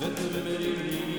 Veterimirim